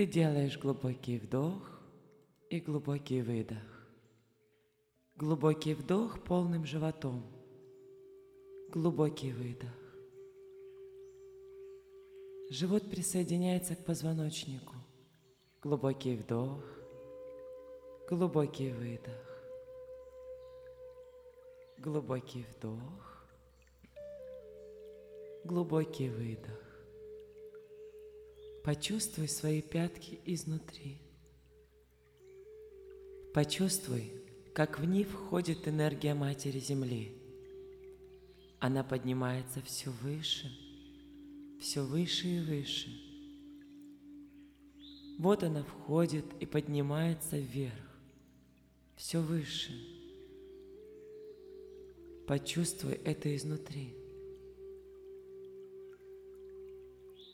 Ты делаешь глубокий вдох и глубокий выдох. Глубокий вдох полным животом. Глубокий выдох. Живот присоединяется к позвоночнику. Глубокий вдох, глубокий выдох. Глубокий вдох, глубокий выдох. Почувствуй свои пятки изнутри. Почувствуй, как в них входит энергия Матери Земли. Она поднимается все выше, все выше и выше. Вот она входит и поднимается вверх, все выше. Почувствуй это изнутри.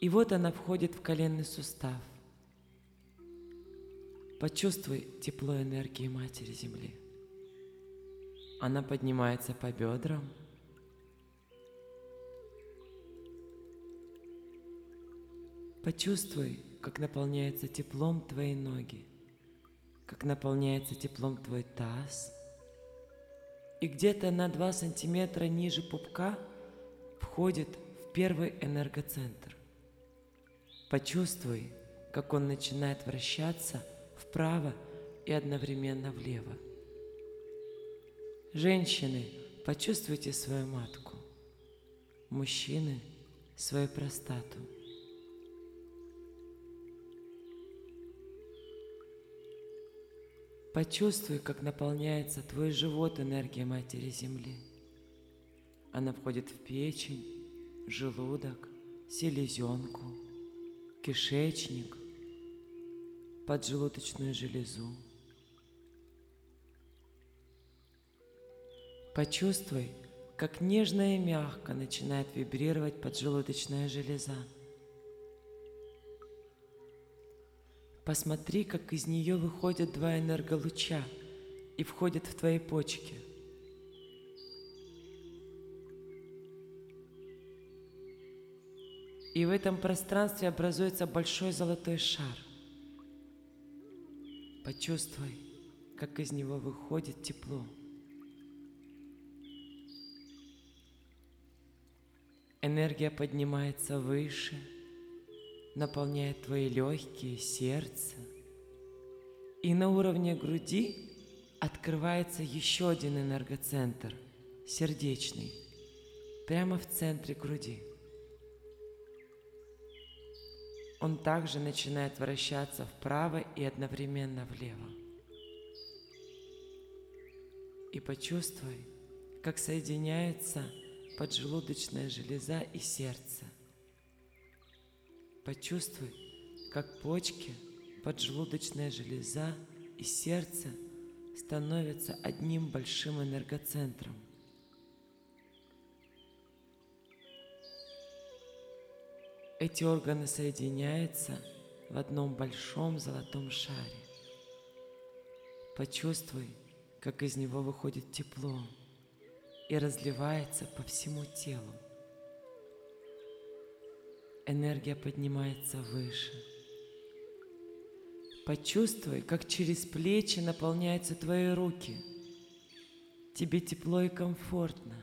И вот она входит в коленный сустав. Почувствуй тепло энергии Матери Земли. Она поднимается по бедрам. Почувствуй, как наполняется теплом твои ноги, как наполняется теплом твой таз. И где-то на 2 сантиметра ниже пупка входит в первый энергоцентр. Почувствуй, как он начинает вращаться вправо и одновременно влево. Женщины, почувствуйте свою матку. Мужчины – свою простату. Почувствуй, как наполняется твой живот энергией Матери Земли. Она входит в печень, желудок, селезенку – кишечник, поджелудочную железу. Почувствуй, как нежно и мягко начинает вибрировать поджелудочная железа. Посмотри, как из нее выходят два энерголуча и входят в твои почки – И в этом пространстве образуется большой золотой шар. Почувствуй, как из него выходит тепло. Энергия поднимается выше, наполняет твои легкие, сердце. И на уровне груди открывается еще один энергоцентр, сердечный, прямо в центре груди. Он также начинает вращаться вправо и одновременно влево. И почувствуй, как соединяется поджелудочная железа и сердце. Почувствуй, как почки, поджелудочная железа и сердце становятся одним большим энергоцентром. Эти органы соединяются в одном большом золотом шаре. Почувствуй, как из него выходит тепло и разливается по всему телу. Энергия поднимается выше. Почувствуй, как через плечи наполняются твои руки. Тебе тепло и комфортно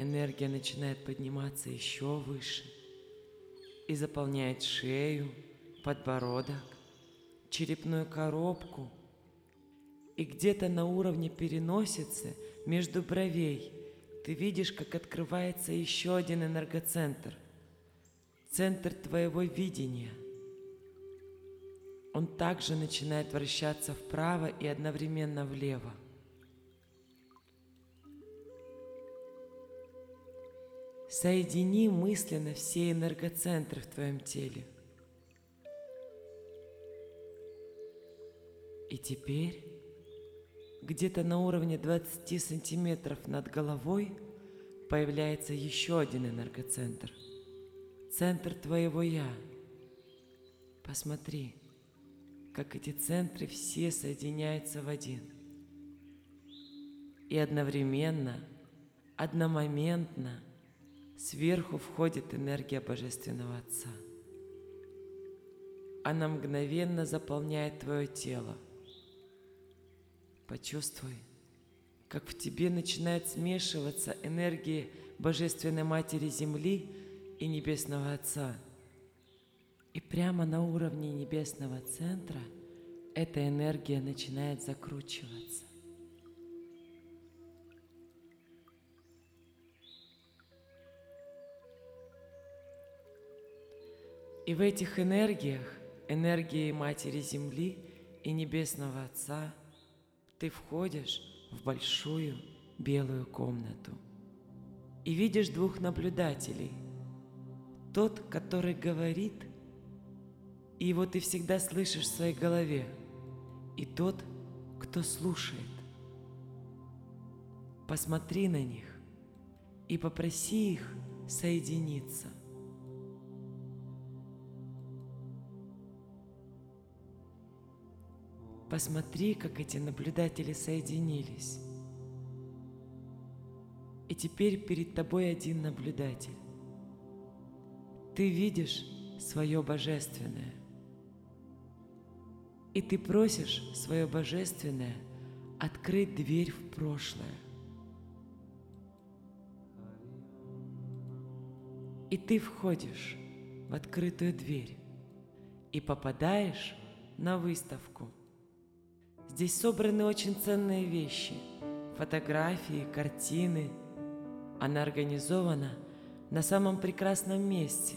энергия начинает подниматься еще выше и заполняет шею, подбородок, черепную коробку. И где-то на уровне переносицы между бровей ты видишь, как открывается еще один энергоцентр, центр твоего видения. Он также начинает вращаться вправо и одновременно влево. Соедини мысленно все энергоцентры в твоем теле. И теперь где-то на уровне 20 сантиметров над головой появляется еще один энергоцентр. Центр твоего «Я». Посмотри, как эти центры все соединяются в один. И одновременно, одномоментно – Сверху входит энергия Божественного Отца. она мгновенно заполняет твое тело. Почувствуй, как в тебе начинает смешиваться энергия Божественной Матери Земли и Небесного Отца. И прямо на уровне Небесного Центра эта энергия начинает закручиваться. И в этих энергиях, энергии Матери Земли и Небесного Отца, ты входишь в большую белую комнату и видишь двух наблюдателей. Тот, который говорит, и его ты всегда слышишь в своей голове, и тот, кто слушает. Посмотри на них и попроси их соединиться. Посмотри, как эти наблюдатели соединились. И теперь перед тобой один наблюдатель. Ты видишь свое божественное. И ты просишь свое божественное открыть дверь в прошлое. И ты входишь в открытую дверь и попадаешь на выставку – Здесь собраны очень ценные вещи, фотографии, картины. Она организована на самом прекрасном месте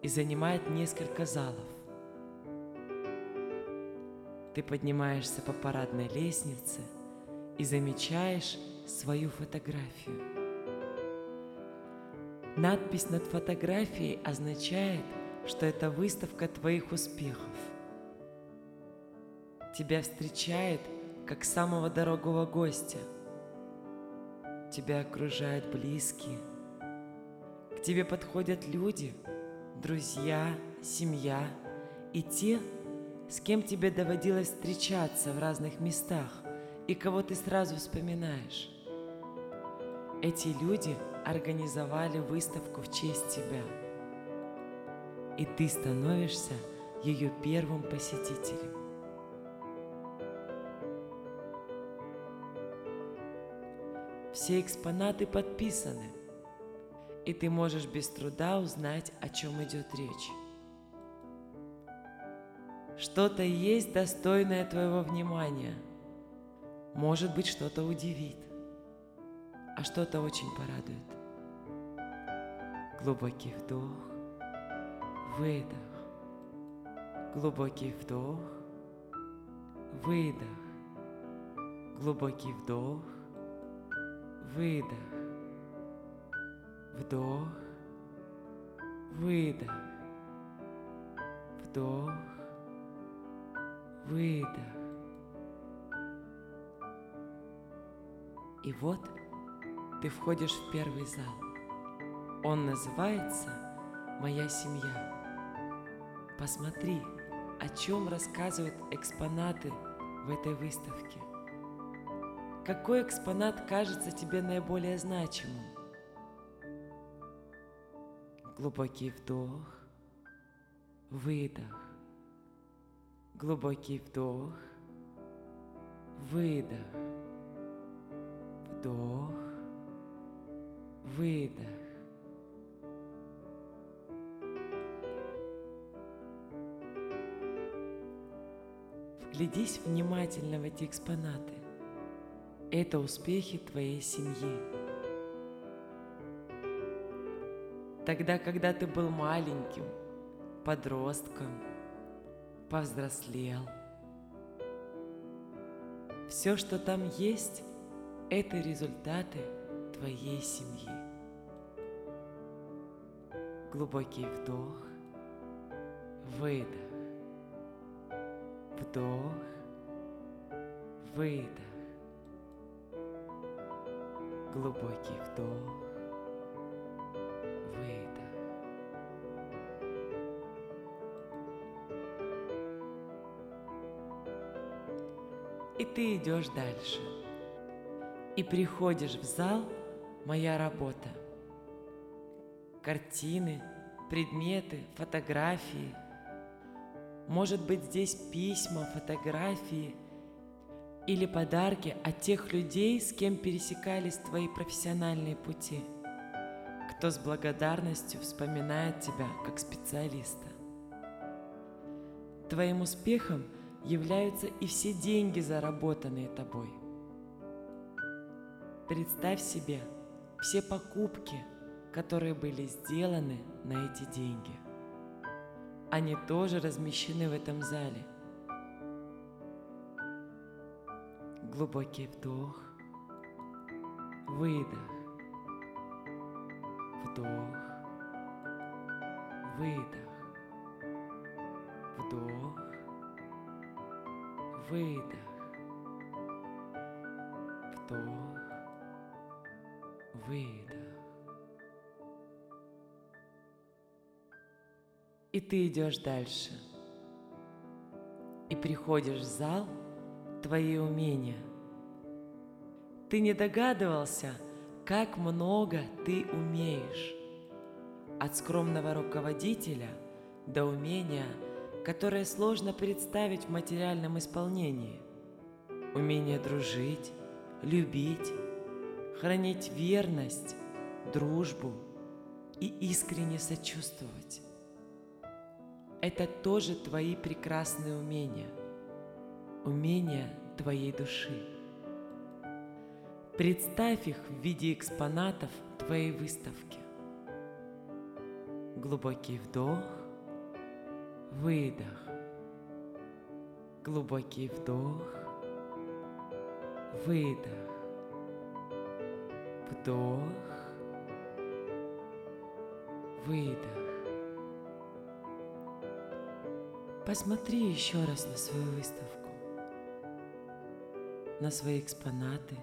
и занимает несколько залов. Ты поднимаешься по парадной лестнице и замечаешь свою фотографию. Надпись над фотографией означает, что это выставка твоих успехов – тебя встречает как самого дорогого гостя. Тебя окружают близкие. К тебе подходят люди, друзья, семья и те, с кем тебе доводилось встречаться в разных местах и кого ты сразу вспоминаешь. Эти люди организовали выставку в честь тебя. И ты становишься ее первым посетителем. Все экспонаты подписаны, и ты можешь без труда узнать, о чем идет речь. Что-то есть достойное твоего внимания. Может быть, что-то удивит, а что-то очень порадует. Глубокий вдох, выдох. Глубокий вдох, выдох. Глубокий вдох, выдох, вдох, выдох, вдох, выдох. И вот ты входишь в первый зал. Он называется «Моя семья». Посмотри, о чем рассказывают экспонаты в этой выставке. Какой экспонат кажется тебе наиболее значимым? Глубокий вдох, выдох. Глубокий вдох, выдох. Вдох, выдох. Вглядись внимательно в эти экспонаты это успехи твоей семьи. Тогда, когда ты был маленьким, подростком, повзрослел, все, что там есть, это результаты твоей семьи. Глубокий вдох, выдох, вдох, выдох. Глубокий вдох, выдох. И ты идешь дальше. И приходишь в зал «Моя работа». Картины, предметы, фотографии. Может быть, здесь письма, фотографии или подарки от тех людей, с кем пересекались твои профессиональные пути, кто с благодарностью вспоминает тебя как специалиста. Твоим успехом являются и все деньги, заработанные тобой. Представь себе все покупки, которые были сделаны на эти деньги – они тоже размещены в этом зале. Глубокий вдох, выдох, вдох, выдох, вдох, выдох, вдох, выдох. И ты идешь дальше. И приходишь в зал твои умения. Ты не догадывался, как много ты умеешь. От скромного руководителя до умения, которое сложно представить в материальном исполнении. Умение дружить, любить, хранить верность, дружбу и искренне сочувствовать это тоже твои прекрасные умения, умения твоей души. Представь их в виде экспонатов твоей выставки. Глубокий вдох, выдох. Глубокий вдох, выдох. Вдох, выдох. Посмотри еще раз на свою выставку, на свои экспонаты.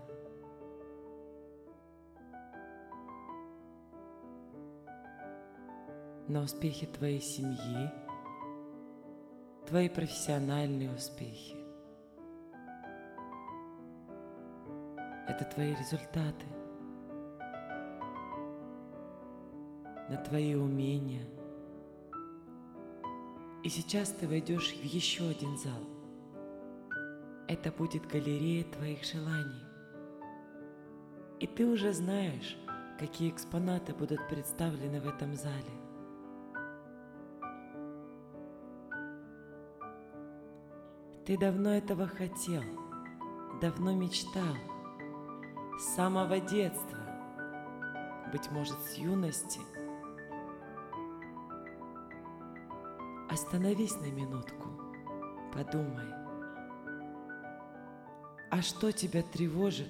на успехи твоей семьи, твои профессиональные успехи. Это твои результаты, на твои умения – и сейчас ты войдешь в еще один зал. Это будет галерея твоих желаний. И ты уже знаешь, какие экспонаты будут представлены в этом зале. Ты давно этого хотел, давно мечтал, с самого детства, быть может, с юности – Остановись на минутку, подумай. А что тебя тревожит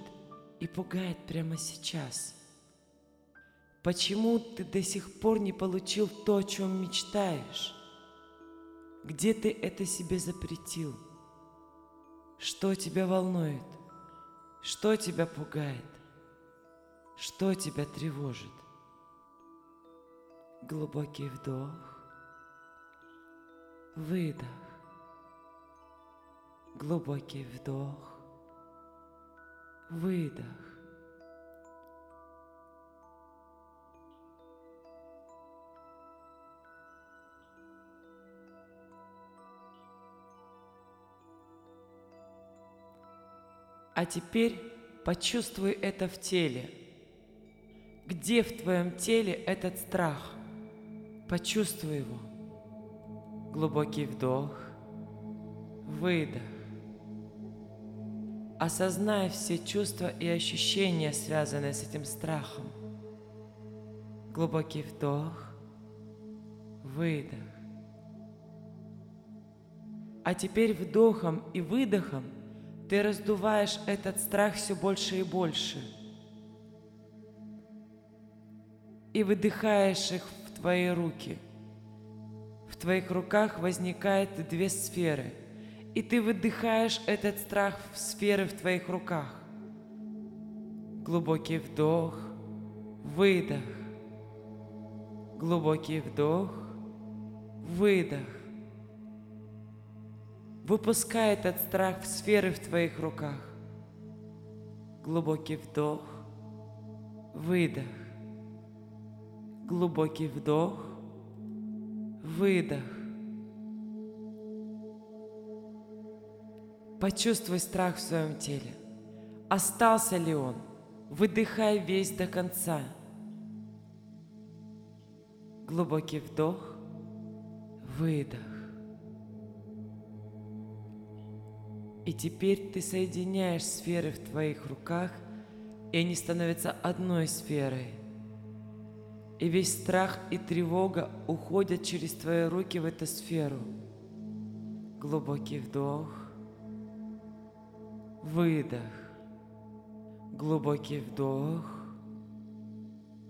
и пугает прямо сейчас? Почему ты до сих пор не получил то, о чем мечтаешь? Где ты это себе запретил? Что тебя волнует? Что тебя пугает? Что тебя тревожит? Глубокий вдох. Выдох. Глубокий вдох. Выдох. А теперь почувствуй это в теле. Где в твоем теле этот страх? Почувствуй его. Глубокий вдох, выдох. Осознай все чувства и ощущения, связанные с этим страхом. Глубокий вдох, выдох. А теперь вдохом и выдохом ты раздуваешь этот страх все больше и больше. И выдыхаешь их в твои руки – твоих руках возникает две сферы, и ты выдыхаешь этот страх в сферы в твоих руках. Глубокий вдох, выдох. Глубокий вдох, выдох. Выпускай этот страх в сферы в твоих руках. Глубокий вдох, выдох. Глубокий вдох, выдох. Почувствуй страх в своем теле. Остался ли он? Выдыхай весь до конца. Глубокий вдох, выдох. И теперь ты соединяешь сферы в твоих руках, и они становятся одной сферой. И весь страх и тревога уходят через твои руки в эту сферу. Глубокий вдох, выдох. Глубокий вдох,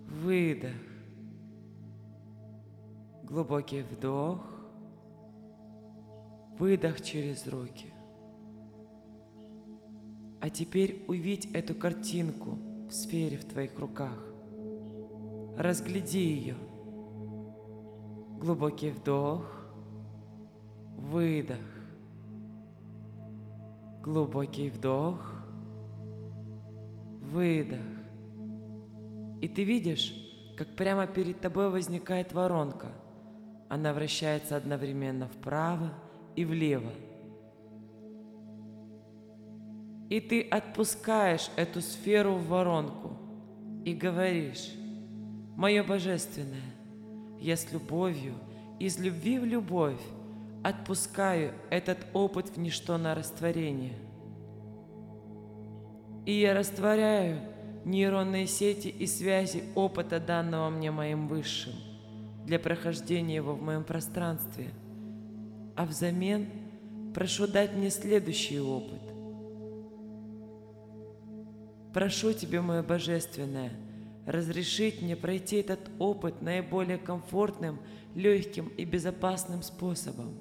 выдох. Глубокий вдох, выдох через руки. А теперь увидь эту картинку в сфере в твоих руках. Разгляди ее. Глубокий вдох, выдох. Глубокий вдох, выдох. И ты видишь, как прямо перед тобой возникает воронка. Она вращается одновременно вправо и влево. И ты отпускаешь эту сферу в воронку и говоришь, «Мое божественное, я с любовью, из любви в любовь отпускаю этот опыт в ничто на растворение. И я растворяю нейронные сети и связи опыта, данного мне моим высшим, для прохождения его в моем пространстве. А взамен прошу дать мне следующий опыт, Прошу Тебя, мое Божественное, разрешить мне пройти этот опыт наиболее комфортным, легким и безопасным способом.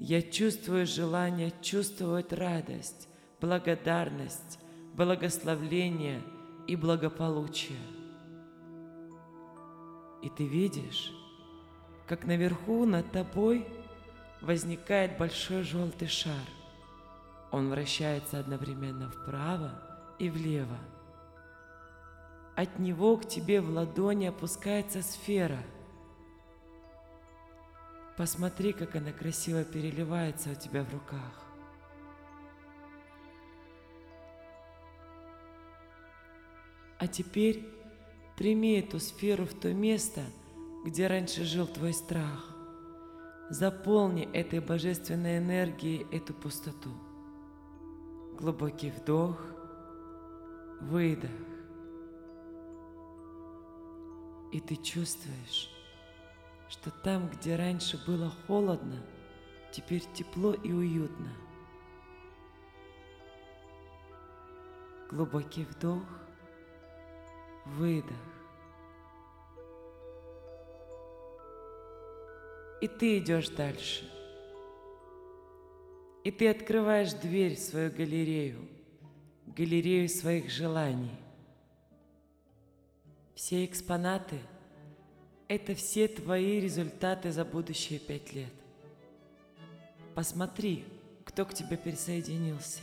Я чувствую желание чувствовать радость, благодарность, благословление и благополучие. И ты видишь, как наверху над тобой возникает большой желтый шар. Он вращается одновременно вправо и влево. От него к тебе в ладони опускается сфера. Посмотри, как она красиво переливается у тебя в руках. А теперь прими эту сферу в то место, где раньше жил твой страх. Заполни этой божественной энергией эту пустоту. Глубокий вдох – выдох. И ты чувствуешь, что там, где раньше было холодно, теперь тепло и уютно. Глубокий вдох, выдох. И ты идешь дальше. И ты открываешь дверь в свою галерею галерею своих желаний. Все экспонаты – это все твои результаты за будущие пять лет. Посмотри, кто к тебе присоединился.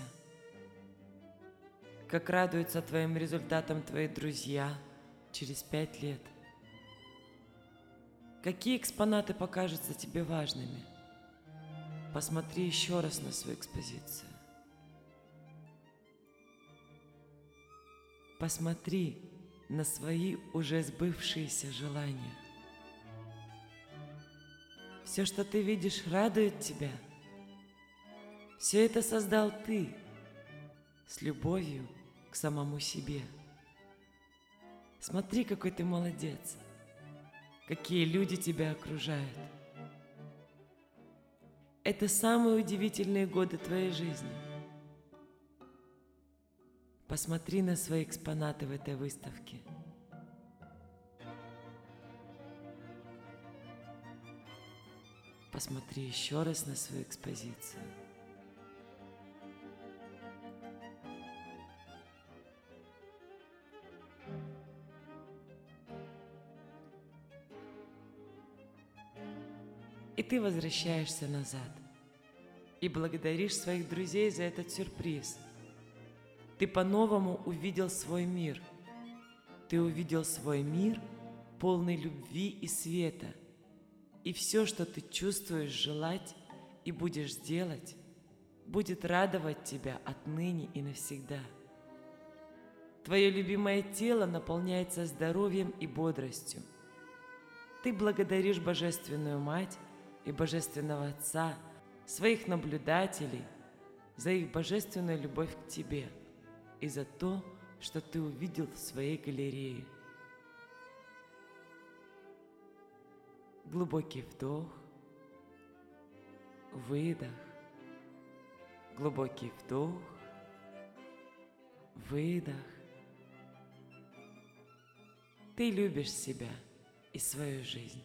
Как радуются твоим результатам твои друзья через пять лет. Какие экспонаты покажутся тебе важными? Посмотри еще раз на свою экспозицию. Посмотри на свои уже сбывшиеся желания. Все, что ты видишь, радует тебя. Все это создал ты с любовью к самому себе. Смотри, какой ты молодец, какие люди тебя окружают. Это самые удивительные годы твоей жизни – Посмотри на свои экспонаты в этой выставке. Посмотри еще раз на свою экспозицию. И ты возвращаешься назад и благодаришь своих друзей за этот сюрприз – ты по-новому увидел свой мир. Ты увидел свой мир, полный любви и света. И все, что ты чувствуешь желать и будешь делать, будет радовать тебя отныне и навсегда. Твое любимое тело наполняется здоровьем и бодростью. Ты благодаришь Божественную Мать и Божественного Отца, своих наблюдателей, за их божественную любовь к тебе и за то, что ты увидел в своей галерее. Глубокий вдох, выдох, глубокий вдох, выдох. Ты любишь себя и свою жизнь.